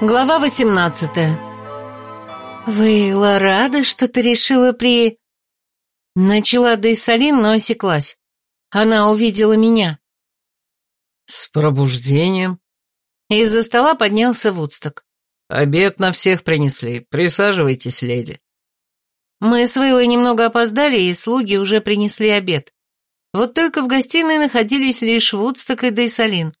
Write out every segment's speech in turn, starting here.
Глава 18 «Вейла, рада, что ты решила при...» Начала Дейсалин, но осеклась. Она увидела меня. «С пробуждением?» Из-за стола поднялся Вудсток. «Обед на всех принесли. Присаживайтесь, леди». Мы с Вейлой немного опоздали, и слуги уже принесли обед. Вот только в гостиной находились лишь Вудсток и Дейсалин.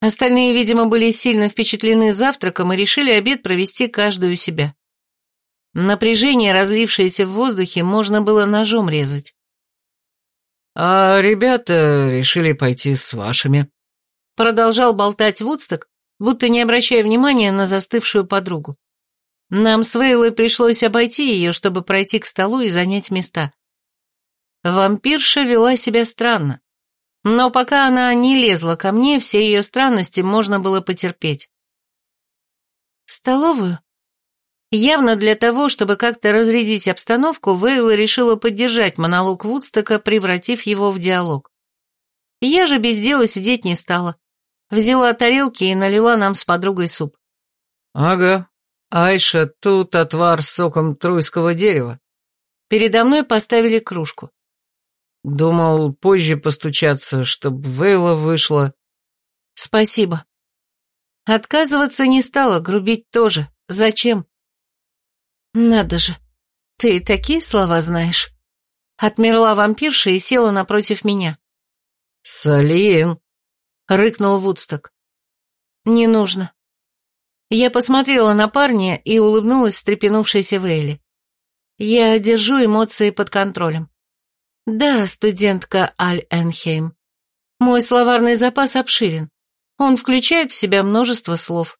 Остальные, видимо, были сильно впечатлены завтраком и решили обед провести каждую у себя. Напряжение, разлившееся в воздухе, можно было ножом резать. «А ребята решили пойти с вашими», — продолжал болтать Вудсток, будто не обращая внимания на застывшую подругу. Нам с Вейлой пришлось обойти ее, чтобы пройти к столу и занять места. Вампирша вела себя странно. Но пока она не лезла ко мне, все ее странности можно было потерпеть. В столовую? Явно для того, чтобы как-то разрядить обстановку, Вейла решила поддержать монолог Вудстока, превратив его в диалог. Я же без дела сидеть не стала. Взяла тарелки и налила нам с подругой суп. «Ага. Айша, тут отвар с соком труйского дерева». Передо мной поставили кружку. Думал позже постучаться, чтобы Вейла вышла. Спасибо. Отказываться не стала, грубить тоже. Зачем? Надо же, ты такие слова знаешь. Отмерла вампирша и села напротив меня. «Салин!» — рыкнул Вудсток. «Не нужно». Я посмотрела на парня и улыбнулась встрепенувшейся Вейли. Я держу эмоции под контролем. Да, студентка Аль-Энхейм. Мой словарный запас обширен. Он включает в себя множество слов.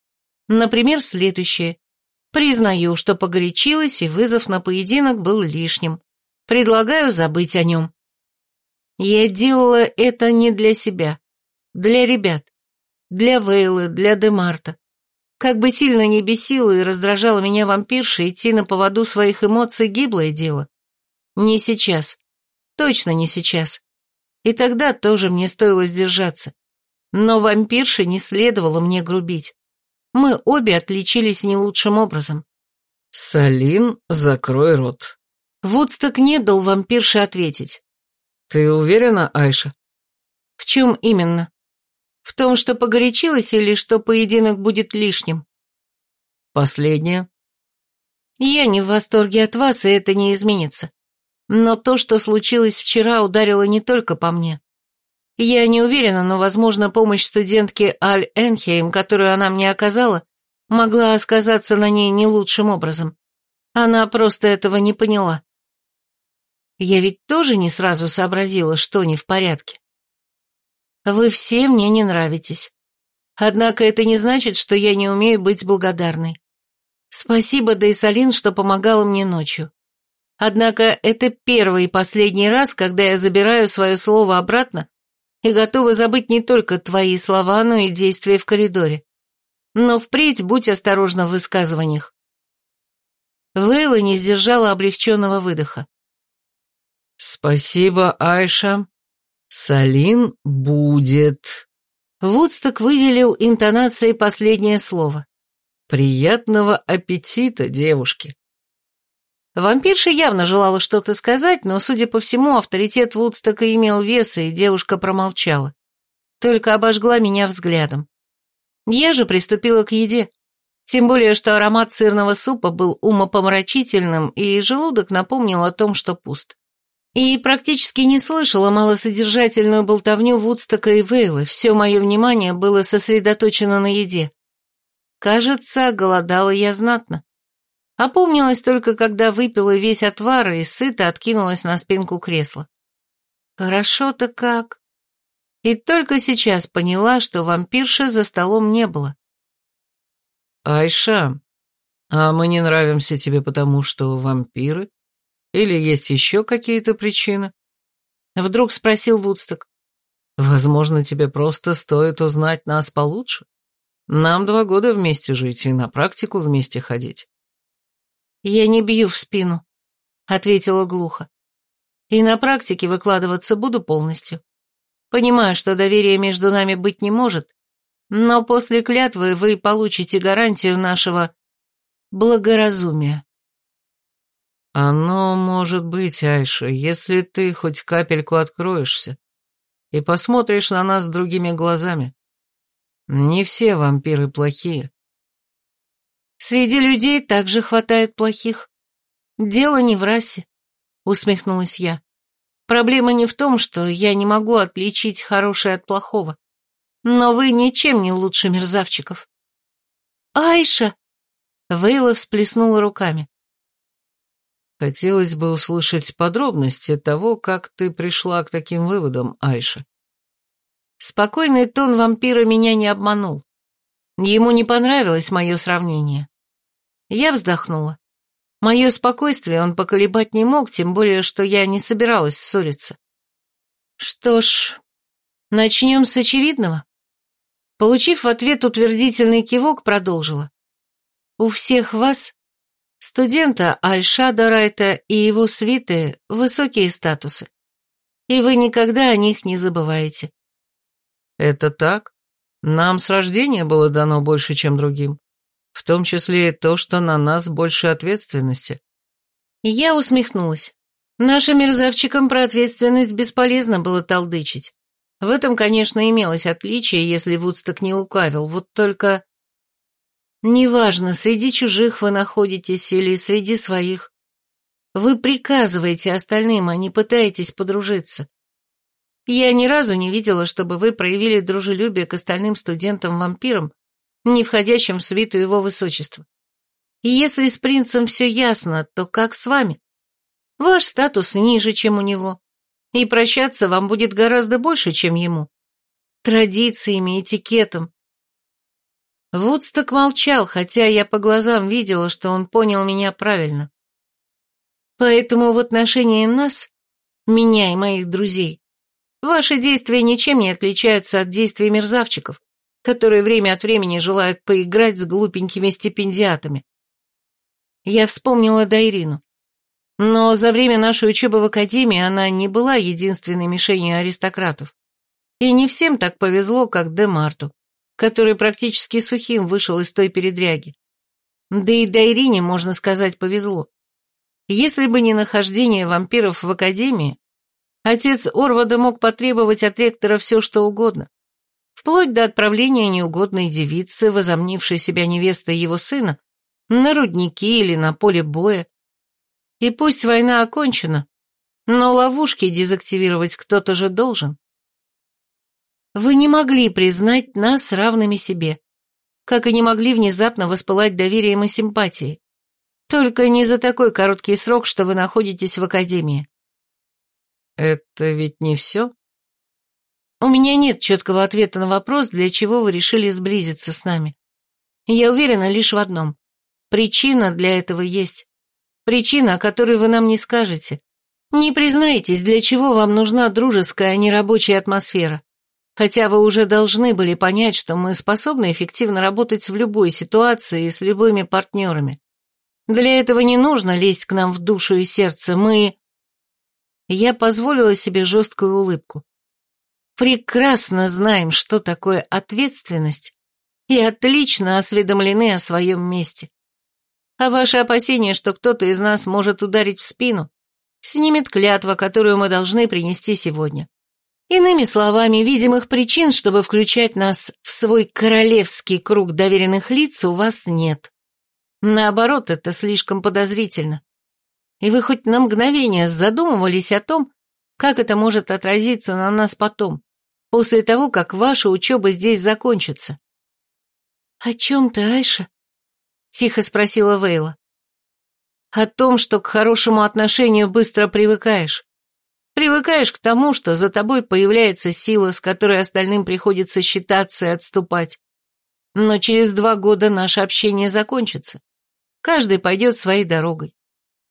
Например, следующее. Признаю, что погорячилась, и вызов на поединок был лишним. Предлагаю забыть о нем. Я делала это не для себя. Для ребят. Для Вейлы, для Демарта. Как бы сильно не бесило и раздражало меня вампирша, идти на поводу своих эмоций гиблое дело. Не сейчас. Точно не сейчас. И тогда тоже мне стоило сдержаться. Но вампирше не следовало мне грубить. Мы обе отличились не лучшим образом. «Салин, закрой рот». Вудсток не дал вампирше ответить. «Ты уверена, Айша?» «В чем именно? В том, что погорячилась или что поединок будет лишним?» «Последнее». «Я не в восторге от вас, и это не изменится. Но то, что случилось вчера, ударило не только по мне. Я не уверена, но, возможно, помощь студентки Аль Энхейм, которую она мне оказала, могла сказаться на ней не лучшим образом. Она просто этого не поняла. Я ведь тоже не сразу сообразила, что не в порядке. Вы все мне не нравитесь. Однако это не значит, что я не умею быть благодарной. Спасибо, Дейсалин, что помогала мне ночью. Однако это первый и последний раз, когда я забираю свое слово обратно и готова забыть не только твои слова, но и действия в коридоре. Но впредь будь осторожна в высказываниях. Вейла не сдержала облегченного выдоха. «Спасибо, Айша. Салин будет...» Вудсток выделил интонацией последнее слово. «Приятного аппетита, девушки!» Вампирша явно желала что-то сказать, но, судя по всему, авторитет Вудстока имел вес, и девушка промолчала. Только обожгла меня взглядом. Я же приступила к еде. Тем более, что аромат сырного супа был умопомрачительным, и желудок напомнил о том, что пуст. И практически не слышала малосодержательную болтовню Вудстока и Вейлы, все мое внимание было сосредоточено на еде. Кажется, голодала я знатно. Опомнилась только, когда выпила весь отвар и сыто откинулась на спинку кресла. Хорошо-то как. И только сейчас поняла, что вампирши за столом не было. «Айша, а мы не нравимся тебе потому, что вампиры? Или есть еще какие-то причины?» Вдруг спросил Вудсток. «Возможно, тебе просто стоит узнать нас получше. Нам два года вместе жить и на практику вместе ходить. «Я не бью в спину», — ответила глухо. «И на практике выкладываться буду полностью. Понимаю, что доверия между нами быть не может, но после клятвы вы получите гарантию нашего благоразумия. Оно может быть, Айша, если ты хоть капельку откроешься и посмотришь на нас другими глазами. Не все вампиры плохие. Среди людей также хватает плохих. Дело не в расе, усмехнулась я. Проблема не в том, что я не могу отличить хорошее от плохого. Но вы ничем не лучше мерзавчиков. Айша! Вейла всплеснула руками. Хотелось бы услышать подробности того, как ты пришла к таким выводам, Айша. Спокойный тон вампира меня не обманул. Ему не понравилось мое сравнение. Я вздохнула. Мое спокойствие он поколебать не мог, тем более, что я не собиралась ссориться. Что ж, начнем с очевидного. Получив в ответ утвердительный кивок, продолжила. У всех вас, студента Альшада Райта и его свиты, высокие статусы. И вы никогда о них не забываете. Это так? Нам с рождения было дано больше, чем другим. В том числе и то, что на нас больше ответственности. Я усмехнулась. Нашим мерзавчикам про ответственность бесполезно было толдычить. В этом, конечно, имелось отличие, если Вудсток не лукавил, вот только... Неважно, среди чужих вы находитесь или среди своих. Вы приказываете остальным, а не пытаетесь подружиться. Я ни разу не видела, чтобы вы проявили дружелюбие к остальным студентам-вампирам не входящим в свиту его высочества. И если с принцем все ясно, то как с вами? Ваш статус ниже, чем у него, и прощаться вам будет гораздо больше, чем ему. Традициями, этикетом. Вудсток молчал, хотя я по глазам видела, что он понял меня правильно. Поэтому в отношении нас, меня и моих друзей, ваши действия ничем не отличаются от действий мерзавчиков, которые время от времени желают поиграть с глупенькими стипендиатами. Я вспомнила Дайрину. Но за время нашей учебы в академии она не была единственной мишенью аристократов. И не всем так повезло, как Демарту, который практически сухим вышел из той передряги. Да и Дайрине, можно сказать, повезло. Если бы не нахождение вампиров в академии, отец Орвада мог потребовать от ректора все, что угодно вплоть до отправления неугодной девицы, возомнившей себя невестой его сына, на рудники или на поле боя. И пусть война окончена, но ловушки дезактивировать кто-то же должен. Вы не могли признать нас равными себе, как и не могли внезапно воспылать доверием и симпатией. Только не за такой короткий срок, что вы находитесь в академии. Это ведь не все? У меня нет четкого ответа на вопрос, для чего вы решили сблизиться с нами. Я уверена лишь в одном. Причина для этого есть. Причина, о которой вы нам не скажете. Не признаетесь, для чего вам нужна дружеская, а не рабочая атмосфера. Хотя вы уже должны были понять, что мы способны эффективно работать в любой ситуации и с любыми партнерами. Для этого не нужно лезть к нам в душу и сердце. Мы... Я позволила себе жесткую улыбку прекрасно знаем, что такое ответственность, и отлично осведомлены о своем месте. А ваши опасения, что кто-то из нас может ударить в спину, снимет клятва, которую мы должны принести сегодня. Иными словами, видимых причин, чтобы включать нас в свой королевский круг доверенных лиц, у вас нет. Наоборот, это слишком подозрительно. И вы хоть на мгновение задумывались о том, как это может отразиться на нас потом, после того, как ваша учеба здесь закончится. «О чем ты, Айша?» — тихо спросила Вейла. «О том, что к хорошему отношению быстро привыкаешь. Привыкаешь к тому, что за тобой появляется сила, с которой остальным приходится считаться и отступать. Но через два года наше общение закончится. Каждый пойдет своей дорогой.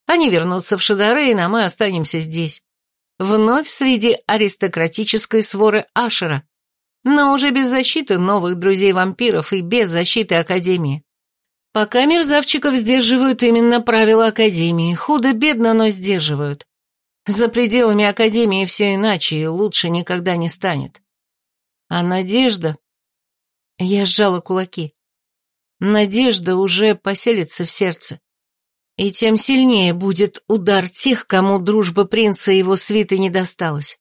Они вернутся в Шадарейн, а мы останемся здесь вновь среди аристократической своры Ашера, но уже без защиты новых друзей-вампиров и без защиты Академии. Пока мерзавчиков сдерживают именно правила Академии, худо-бедно, но сдерживают. За пределами Академии все иначе и лучше никогда не станет. А надежда... Я сжала кулаки. Надежда уже поселится в сердце. И тем сильнее будет удар тех, кому дружба принца и его свиты не досталась.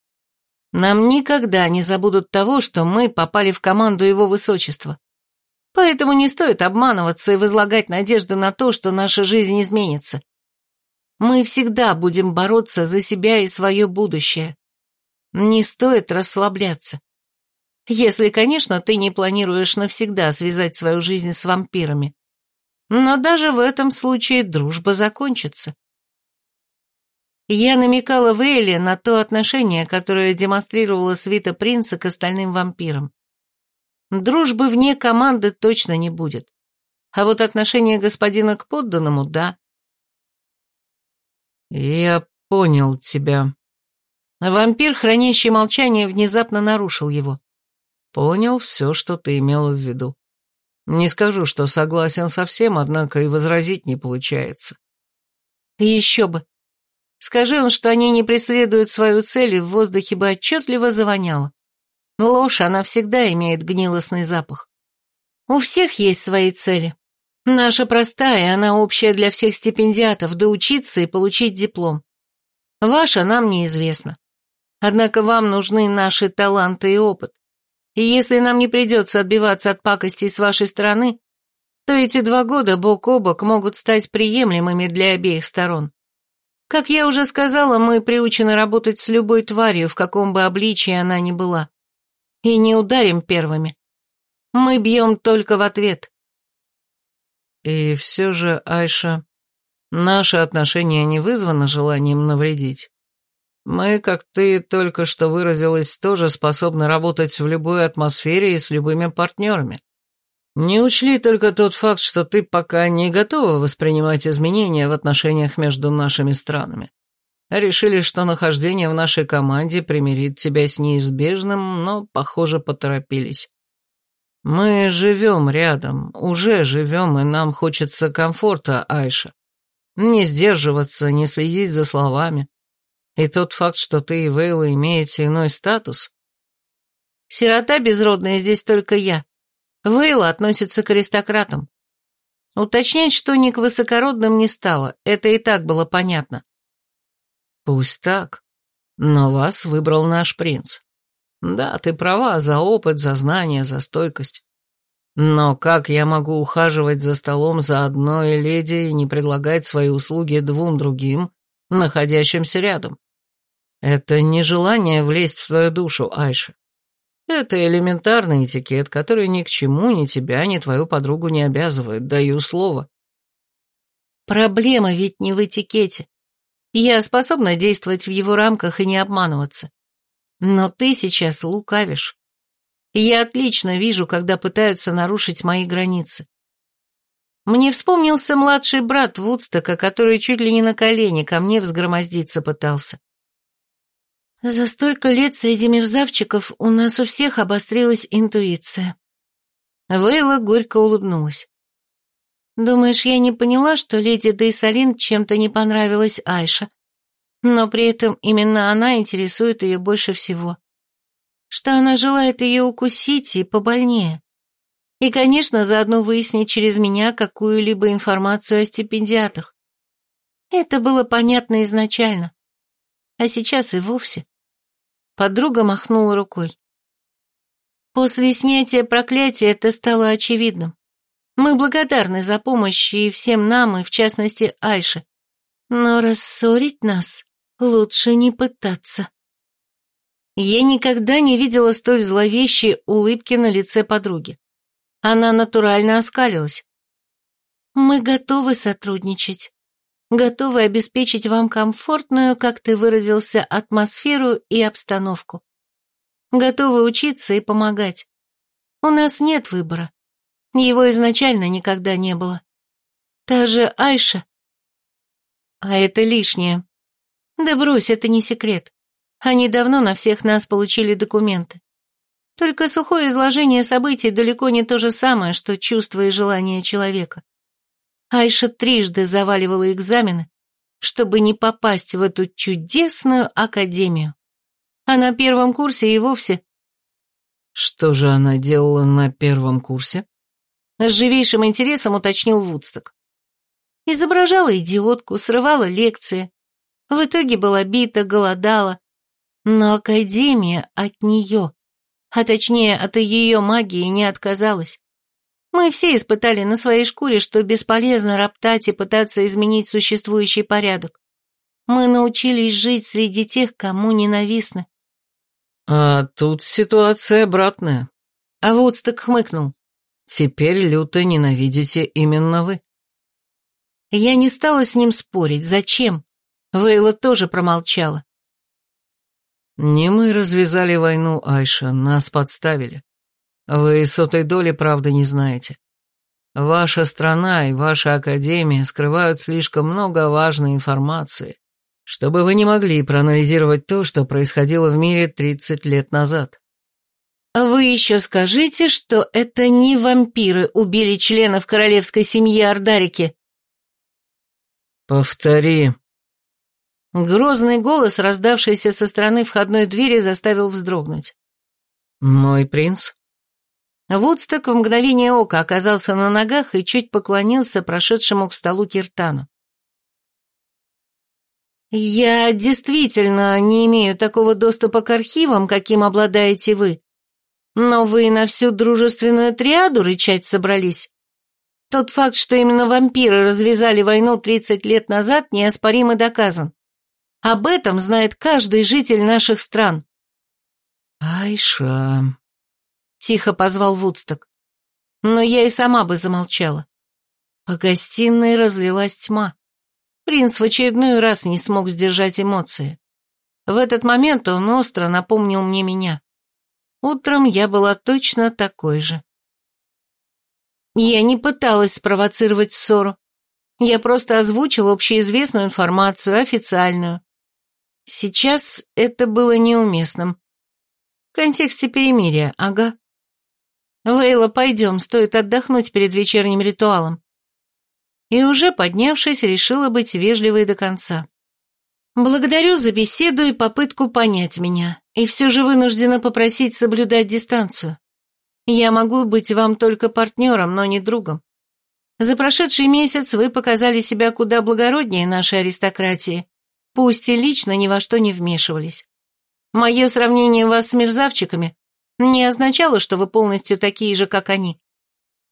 Нам никогда не забудут того, что мы попали в команду его высочества. Поэтому не стоит обманываться и возлагать надежды на то, что наша жизнь изменится. Мы всегда будем бороться за себя и свое будущее. Не стоит расслабляться. Если, конечно, ты не планируешь навсегда связать свою жизнь с вампирами. Но даже в этом случае дружба закончится. Я намекала Вейли на то отношение, которое демонстрировала свита принца к остальным вампирам. Дружбы вне команды точно не будет. А вот отношение господина к подданному – да. «Я понял тебя». Вампир, хранящий молчание, внезапно нарушил его. Понял все, что ты имела в виду. Не скажу, что согласен со всем, однако и возразить не получается. Еще бы. Скажи он, что они не преследуют свою цель, и в воздухе бы отчетливо завоняло. Ложь, она всегда имеет гнилостный запах. У всех есть свои цели. Наша простая, она общая для всех стипендиатов, доучиться и получить диплом. Ваша нам неизвестна. Однако вам нужны наши таланты и опыт. И если нам не придется отбиваться от пакостей с вашей стороны, то эти два года бок о бок могут стать приемлемыми для обеих сторон. Как я уже сказала, мы приучены работать с любой тварью, в каком бы обличии она ни была. И не ударим первыми. Мы бьем только в ответ. И все же, Айша, наше отношение не вызвано желанием навредить. Мы, как ты только что выразилась, тоже способны работать в любой атмосфере и с любыми партнерами. Не учли только тот факт, что ты пока не готова воспринимать изменения в отношениях между нашими странами. Решили, что нахождение в нашей команде примирит тебя с неизбежным, но, похоже, поторопились. Мы живем рядом, уже живем, и нам хочется комфорта, Айша. Не сдерживаться, не следить за словами. И тот факт, что ты и Вейла имеете иной статус. Сирота безродная здесь только я. Вейла относится к аристократам. Уточнять, что не к высокородным не стало, это и так было понятно. Пусть так, но вас выбрал наш принц. Да, ты права, за опыт, за знания, за стойкость. Но как я могу ухаживать за столом за одной леди и не предлагать свои услуги двум другим, находящимся рядом? Это не желание влезть в твою душу, Айша. Это элементарный этикет, который ни к чему ни тебя, ни твою подругу не обязывает, даю слово. Проблема ведь не в этикете. Я способна действовать в его рамках и не обманываться. Но ты сейчас лукавишь. Я отлично вижу, когда пытаются нарушить мои границы. Мне вспомнился младший брат Вудстока, который чуть ли не на колени ко мне взгромоздиться пытался. За столько лет среди мерзавчиков у нас у всех обострилась интуиция. Вейла горько улыбнулась. Думаешь, я не поняла, что леди Дейсалин чем-то не понравилась Айша, но при этом именно она интересует ее больше всего. Что она желает ее укусить и побольнее. И, конечно, заодно выяснить через меня какую-либо информацию о стипендиатах. Это было понятно изначально. А сейчас и вовсе. Подруга махнула рукой. После снятия проклятия это стало очевидным. Мы благодарны за помощь и всем нам, и в частности Айше. Но рассорить нас лучше не пытаться. Я никогда не видела столь зловещей улыбки на лице подруги. Она натурально оскалилась. Мы готовы сотрудничать готовы обеспечить вам комфортную, как ты выразился, атмосферу и обстановку. Готовы учиться и помогать. У нас нет выбора. Его изначально никогда не было. Та же Айша. А это лишнее. Да брось, это не секрет. Они давно на всех нас получили документы. Только сухое изложение событий далеко не то же самое, что чувство и желание человека. Айша трижды заваливала экзамены, чтобы не попасть в эту чудесную академию. А на первом курсе и вовсе... Что же она делала на первом курсе? С живейшим интересом уточнил Вудсток. Изображала идиотку, срывала лекции. В итоге была бита, голодала. Но Академия от нее, а точнее от ее магии, не отказалась. Мы все испытали на своей шкуре, что бесполезно роптать и пытаться изменить существующий порядок. Мы научились жить среди тех, кому ненавистны. А тут ситуация обратная. А Вудсток хмыкнул. Теперь люто ненавидите именно вы. Я не стала с ним спорить. Зачем? Вейла тоже промолчала. Не мы развязали войну, Айша, нас подставили. Вы сотой доли правды не знаете. Ваша страна и ваша академия скрывают слишком много важной информации, чтобы вы не могли проанализировать то, что происходило в мире 30 лет назад. Вы еще скажите, что это не вампиры убили членов королевской семьи Ардарики. Повтори. Грозный голос, раздавшийся со стороны входной двери, заставил вздрогнуть. Мой принц? Вудсток в мгновение ока оказался на ногах и чуть поклонился прошедшему к столу Киртану. «Я действительно не имею такого доступа к архивам, каким обладаете вы. Но вы на всю дружественную триаду рычать собрались. Тот факт, что именно вампиры развязали войну 30 лет назад, неоспоримо доказан. Об этом знает каждый житель наших стран». «Айша», — тихо позвал Вудсток. Но я и сама бы замолчала. По гостиной разлилась тьма. Принц в очередной раз не смог сдержать эмоции. В этот момент он остро напомнил мне меня. Утром я была точно такой же. Я не пыталась спровоцировать ссору. Я просто озвучила общеизвестную информацию, официальную. Сейчас это было неуместным. В контексте перемирия, ага. Вейла, пойдем, стоит отдохнуть перед вечерним ритуалом и уже поднявшись, решила быть вежливой до конца. «Благодарю за беседу и попытку понять меня, и все же вынуждена попросить соблюдать дистанцию. Я могу быть вам только партнером, но не другом. За прошедший месяц вы показали себя куда благороднее нашей аристократии, пусть и лично ни во что не вмешивались. Мое сравнение вас с мерзавчиками не означало, что вы полностью такие же, как они.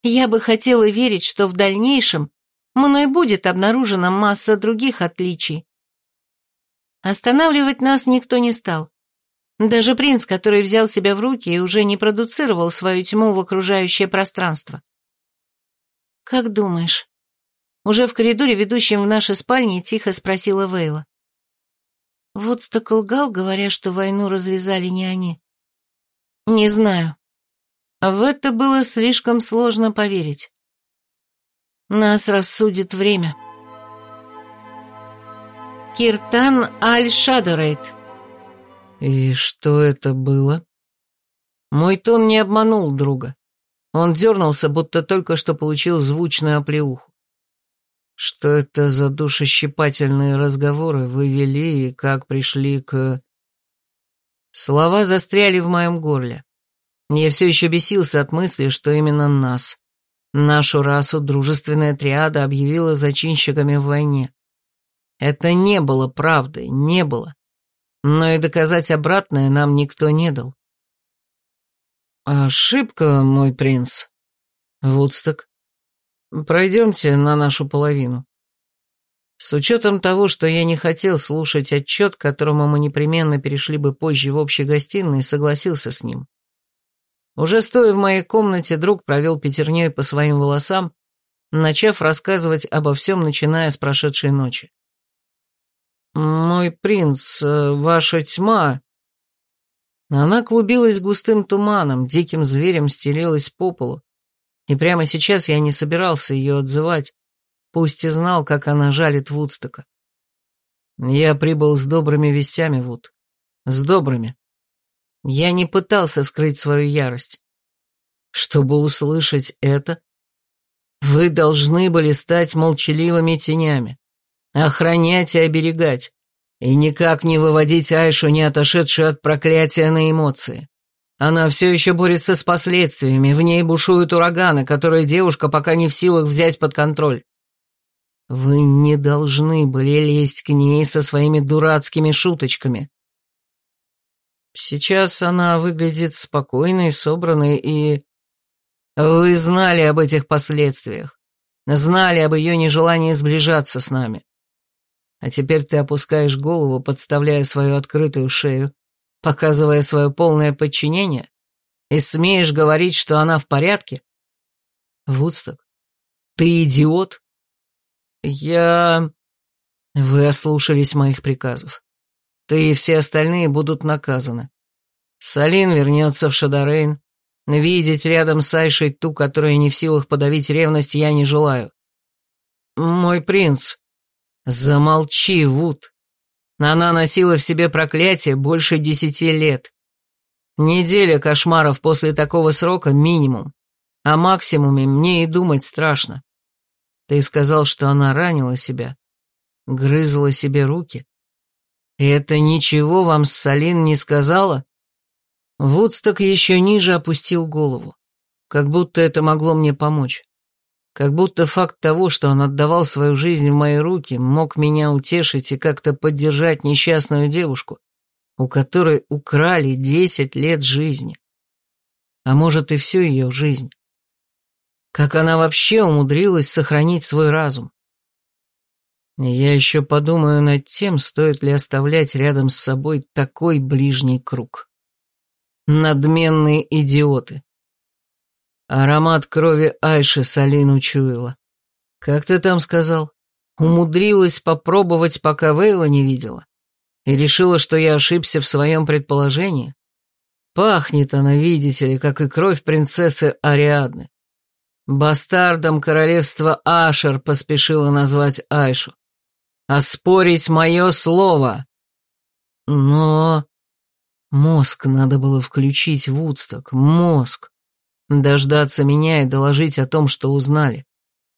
Я бы хотела верить, что в дальнейшем мной будет обнаружена масса других отличий. Останавливать нас никто не стал. Даже принц, который взял себя в руки и уже не продуцировал свою тьму в окружающее пространство. «Как думаешь?» Уже в коридоре, ведущем в наши спальни, тихо спросила Вейла. Вудсток лгал, говоря, что войну развязали не они. «Не знаю. В это было слишком сложно поверить. Нас рассудит время. Киртан Аль-Шадорейт. И что это было? Мой тон не обманул друга. Он дернулся, будто только что получил звучную оплеуху. Что это за душещипательные разговоры вы вели и как пришли к... Слова застряли в моем горле. Я все еще бесился от мысли, что именно нас, Нашу расу дружественная триада объявила зачинщиками в войне. Это не было правдой, не было. Но и доказать обратное нам никто не дал. Ошибка, мой принц. Вудсток. Пройдемте на нашу половину. С учетом того, что я не хотел слушать отчет, к которому мы непременно перешли бы позже в общей гостиной, согласился с ним. Уже стоя в моей комнате, друг провел пятерней по своим волосам, начав рассказывать обо всем, начиная с прошедшей ночи. «Мой принц, э, ваша тьма...» Она клубилась густым туманом, диким зверем стелилась по полу, и прямо сейчас я не собирался ее отзывать, пусть и знал, как она жалит Вудстока. Я прибыл с добрыми вестями, Вуд. С добрыми. Я не пытался скрыть свою ярость. Чтобы услышать это, вы должны были стать молчаливыми тенями, охранять и оберегать, и никак не выводить Айшу, не отошедшую от проклятия на эмоции. Она все еще борется с последствиями, в ней бушуют ураганы, которые девушка пока не в силах взять под контроль. Вы не должны были лезть к ней со своими дурацкими шуточками. Сейчас она выглядит спокойной, собранной и... Вы знали об этих последствиях. Знали об ее нежелании сближаться с нами. А теперь ты опускаешь голову, подставляя свою открытую шею, показывая свое полное подчинение, и смеешь говорить, что она в порядке? Вудсток, ты идиот? Я... Вы ослушались моих приказов. Ты и все остальные будут наказаны. Салин вернется в Шадарейн. Видеть рядом с Айшей ту, которая не в силах подавить ревность, я не желаю. Мой принц... Замолчи, Вуд. Она носила в себе проклятие больше десяти лет. Неделя кошмаров после такого срока минимум. О максимуме мне и думать страшно. Ты сказал, что она ранила себя, грызла себе руки. И это ничего вам с Салин не сказала? Вудсток еще ниже опустил голову, как будто это могло мне помочь. Как будто факт того, что он отдавал свою жизнь в мои руки, мог меня утешить и как-то поддержать несчастную девушку, у которой украли десять лет жизни. А может и всю ее жизнь. Как она вообще умудрилась сохранить свой разум? Я еще подумаю над тем, стоит ли оставлять рядом с собой такой ближний круг. Надменные идиоты. Аромат крови Айши Салин учуяла. Как ты там сказал? Умудрилась попробовать, пока Вейла не видела? И решила, что я ошибся в своем предположении? Пахнет она, видите ли, как и кровь принцессы Ариадны. Бастардом королевства Ашер поспешила назвать Айшу. Оспорить мое слово. Но... Мозг надо было включить в Вудсток, мозг. Дождаться меня и доложить о том, что узнали.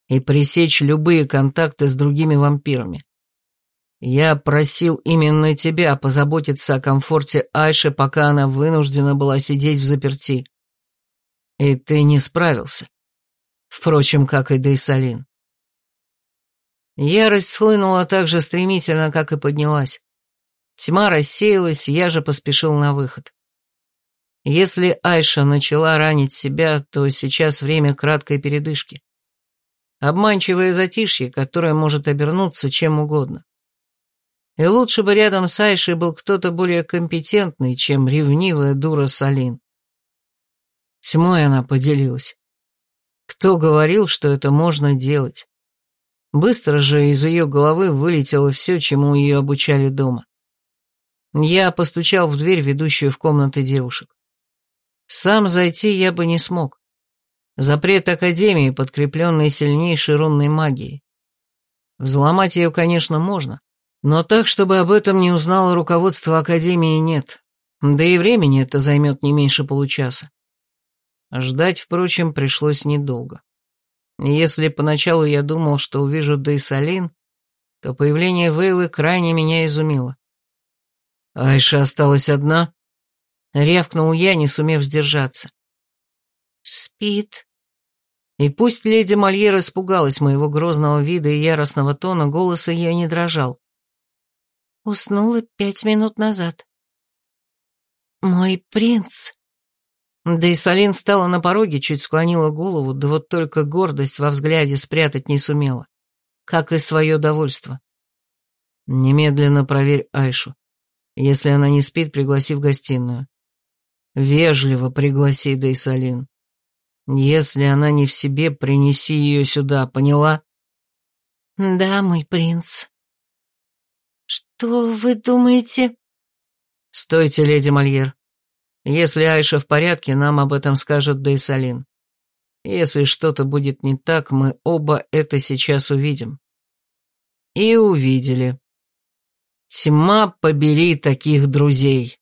И пресечь любые контакты с другими вампирами. Я просил именно тебя позаботиться о комфорте Айши, пока она вынуждена была сидеть в заперти. И ты не справился. Впрочем, как и Дейсалин. Ярость схлынула так же стремительно, как и поднялась. Тьма рассеялась, я же поспешил на выход. Если Айша начала ранить себя, то сейчас время краткой передышки. Обманчивое затишье, которое может обернуться чем угодно. И лучше бы рядом с Айшей был кто-то более компетентный, чем ревнивая дура Салин. Тьмой она поделилась. Кто говорил, что это можно делать? Быстро же из ее головы вылетело все, чему ее обучали дома. Я постучал в дверь, ведущую в комнаты девушек. Сам зайти я бы не смог. Запрет Академии, подкрепленный сильнейшей рунной магией. Взломать ее, конечно, можно, но так, чтобы об этом не узнало руководство Академии, нет. Да и времени это займет не меньше получаса. Ждать, впрочем, пришлось недолго. Если поначалу я думал, что увижу Дейсалин, то появление Вейлы крайне меня изумило. «Айша осталась одна?» — рявкнул я, не сумев сдержаться. «Спит». И пусть леди Мольер испугалась моего грозного вида и яростного тона, голос ее не дрожал. Уснула пять минут назад. «Мой принц!» Да и Салин встала на пороге, чуть склонила голову, да вот только гордость во взгляде спрятать не сумела, как и свое довольство. Немедленно проверь Айшу. Если она не спит, пригласи в гостиную. Вежливо пригласи Дейсалин. Если она не в себе, принеси ее сюда, поняла? Да, мой принц. Что вы думаете? Стойте, леди Мольер. Если Айша в порядке, нам об этом скажет Дейсалин. Если что-то будет не так, мы оба это сейчас увидим. И увидели. Тьма побери таких друзей.